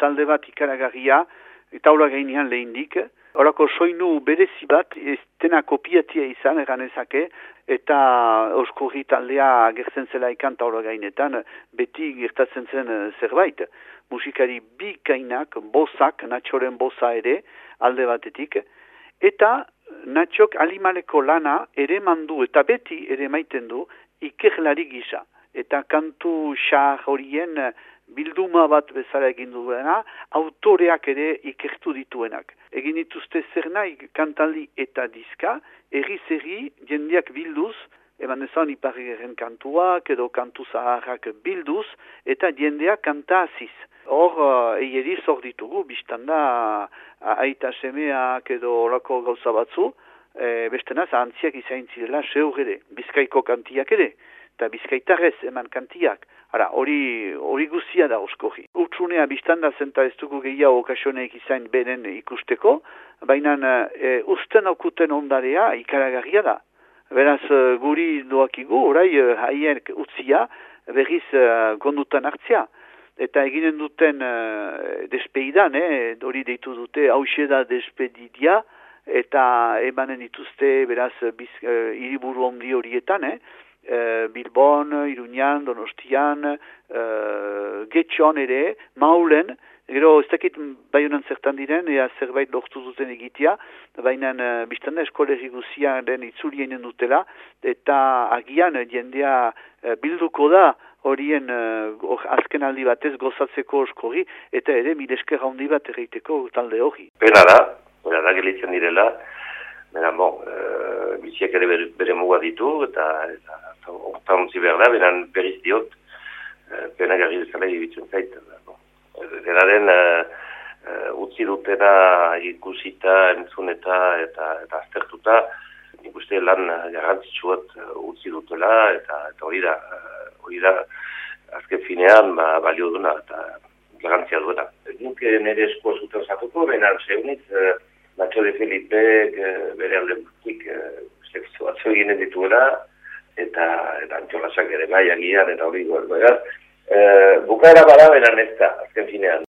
talde bat ikaragarria, taula gainean lehindik. Horako soinu berezi bat, ez dena kopiatia izan, eganezake, eta oskorri taldea gertzen zela ikan taula gainetan, beti gertatzen zen zerbait. Musikari bi kainak, bozak, natxoren boza ere, alde batetik, eta natxok alimaleko lana ere mandu, eta beti ere maiten du, ikerlari gisa. Eta kantu xar horien bilduma bat bezala egin duena, autoreak ere ikertu dituenak. Egin dituzte zer nahi kantaldi eta diska, erri-zerri jendeak bilduz, eman ezan iparriaren kantuak edo kantu zaharrak bilduz, eta jendeak kanta aziz. Hor, uh, eieri zor ditugu, biztanda aita semeak edo orako gauza batzu, e, bestena zahantziak izain zirela seur ere, bizkaiko kantiak ere eta bizkaitarrez eman kantiak. Hora, hori, hori guzia da oskoji. Utsunea biztanda zenta ez dugu gehiago okasioneik izain benen ikusteko, baina e, usten okuten ondarea ikaragarria da. Beraz, e, guri doakigu, orai, e, haien utzia, berriz gondutan hartzia. Eta eginen duten uh, despeidan, eh, hori deitu dute, hause da despedidia, eta emanen dituzte, beraz, biz, uh, iriburu ondi horietan, eh, e, Bilbon, Iruñan, Donostian, e, Getxon ere, Maulen, gero ez dakit baiunan zertan diren, ea zerbait lortu duten egitea, baina e, biztan da eskolegi guzian den itzulien dutela, eta agian jendea e, bilduko da horien e, azken aldi batez gozatzeko oskori, eta ere milesker handi bat erreiteko talde hori. Pena da, pena da gelitzen direla, Bera, bon, e, biziak ere bere, bere muga ditu, eta, eta Horta ontzi behar da, beran berriz diot, uh, pena garri dezala ibitzen zait. Bon. Denaren, uh, utzi dutena ikusita, entzuneta eta, eta aztertuta, nik uste lan garrantzitsu utzi dutela, eta, eta hori da, hori da, azken finean, ba, balio duna, eta garrantzia duena. Nik nire eskoa zuten zatuko, benar, zeunitz, uh, Nacho de Felipe, uh, bere alde butik, uh, batzu eginen dituela, eta eta antxolasak ere bai agian eta hori goer goer. Eh, bukaera bada beran ez da, azken finean.